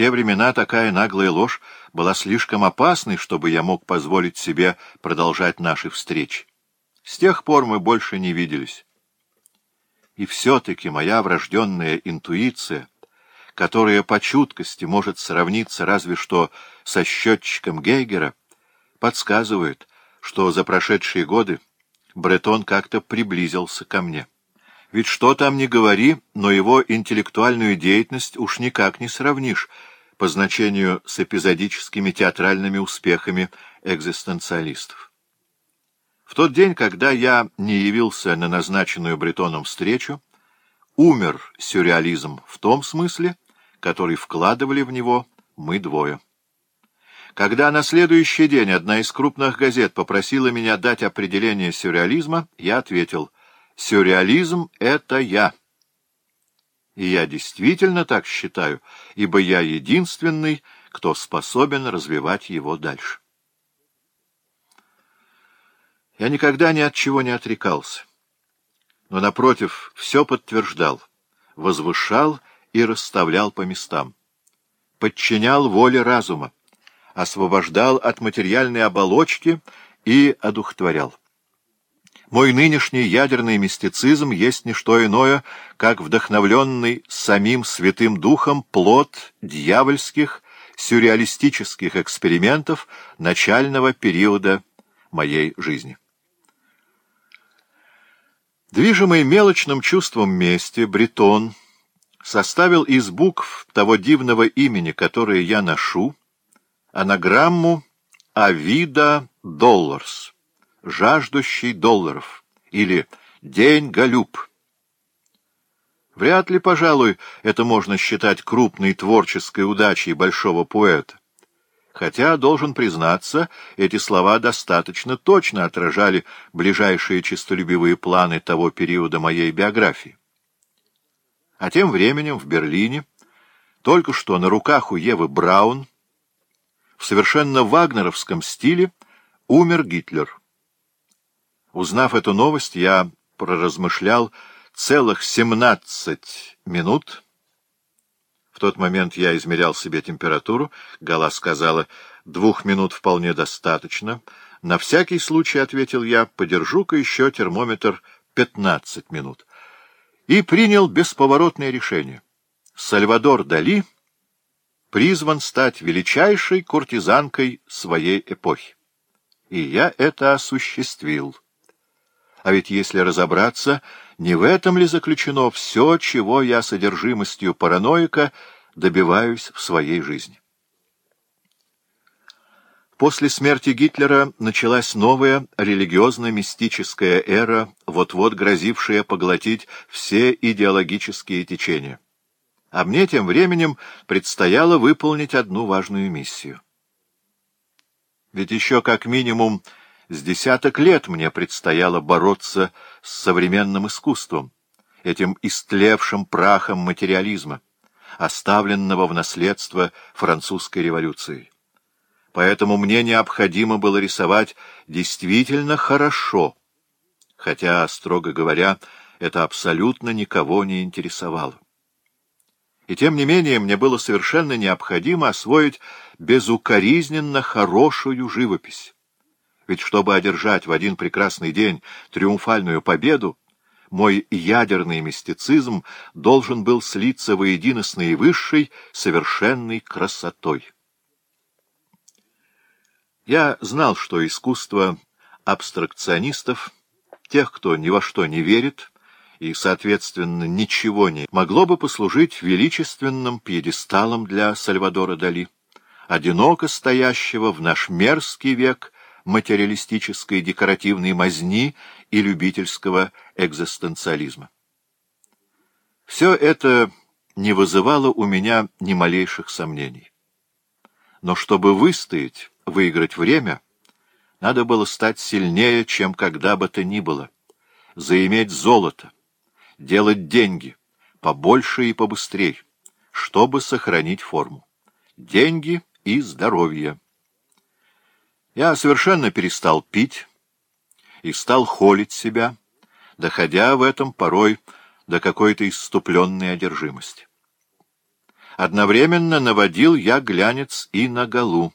те времена такая наглая ложь была слишком опасной, чтобы я мог позволить себе продолжать наши встречи. С тех пор мы больше не виделись. И все-таки моя врожденная интуиция, которая по чуткости может сравниться разве что со счетчиком Гейгера, подсказывает, что за прошедшие годы Бретон как-то приблизился ко мне. Ведь что там ни говори, но его интеллектуальную деятельность уж никак не сравнишь по значению с эпизодическими театральными успехами экзистенциалистов. В тот день, когда я не явился на назначенную Бретоном встречу, умер сюрреализм в том смысле, который вкладывали в него мы двое. Когда на следующий день одна из крупных газет попросила меня дать определение сюрреализма, я ответил «Сюрреализм — это я». И я действительно так считаю, ибо я единственный, кто способен развивать его дальше. Я никогда ни от чего не отрекался, но, напротив, все подтверждал, возвышал и расставлял по местам, подчинял воле разума, освобождал от материальной оболочки и одухотворял. Мой нынешний ядерный мистицизм есть не что иное, как вдохновленный самим Святым Духом плод дьявольских, сюрреалистических экспериментов начального периода моей жизни. Движимый мелочным чувством мести, Бретон составил из букв того дивного имени, которое я ношу, анаграмму «Авида Долларс» жаждущий долларов» или «День Галюб». Вряд ли, пожалуй, это можно считать крупной творческой удачей большого поэта. Хотя, должен признаться, эти слова достаточно точно отражали ближайшие честолюбивые планы того периода моей биографии. А тем временем в Берлине, только что на руках у Евы Браун, в совершенно вагнеровском стиле, умер Гитлер. Узнав эту новость, я проразмышлял целых семнадцать минут. В тот момент я измерял себе температуру. Гала сказала, двух минут вполне достаточно. На всякий случай, — ответил я, — подержу-ка еще термометр пятнадцать минут. И принял бесповоротное решение. Сальвадор Дали призван стать величайшей куртизанкой своей эпохи. И я это осуществил. А ведь если разобраться, не в этом ли заключено все, чего я содержимостью параноика добиваюсь в своей жизни? После смерти Гитлера началась новая религиозно-мистическая эра, вот-вот грозившая поглотить все идеологические течения. А мне тем временем предстояло выполнить одну важную миссию. Ведь еще как минимум с десяток лет мне предстояло бороться с современным искусством, этим истлевшим прахом материализма, оставленного в наследство французской революции. Поэтому мне необходимо было рисовать действительно хорошо, хотя, строго говоря, это абсолютно никого не интересовало. И тем не менее мне было совершенно необходимо освоить безукоризненно хорошую живопись. Ведь чтобы одержать в один прекрасный день триумфальную победу, мой ядерный мистицизм должен был слиться воедино с наивысшей совершенной красотой. Я знал, что искусство абстракционистов, тех, кто ни во что не верит и, соответственно, ничего не могло бы послужить величественным пьедесталом для Сальвадора Дали, одиноко стоящего в наш мерзкий век материалистической декоративной мазни и любительского экзистенциализма. Все это не вызывало у меня ни малейших сомнений. Но чтобы выстоять, выиграть время, надо было стать сильнее, чем когда бы то ни было, заиметь золото, делать деньги, побольше и побыстрее, чтобы сохранить форму. Деньги и здоровье. Я совершенно перестал пить и стал холить себя, доходя в этом порой до какой-то иступленной одержимости. Одновременно наводил я глянец и на Галу.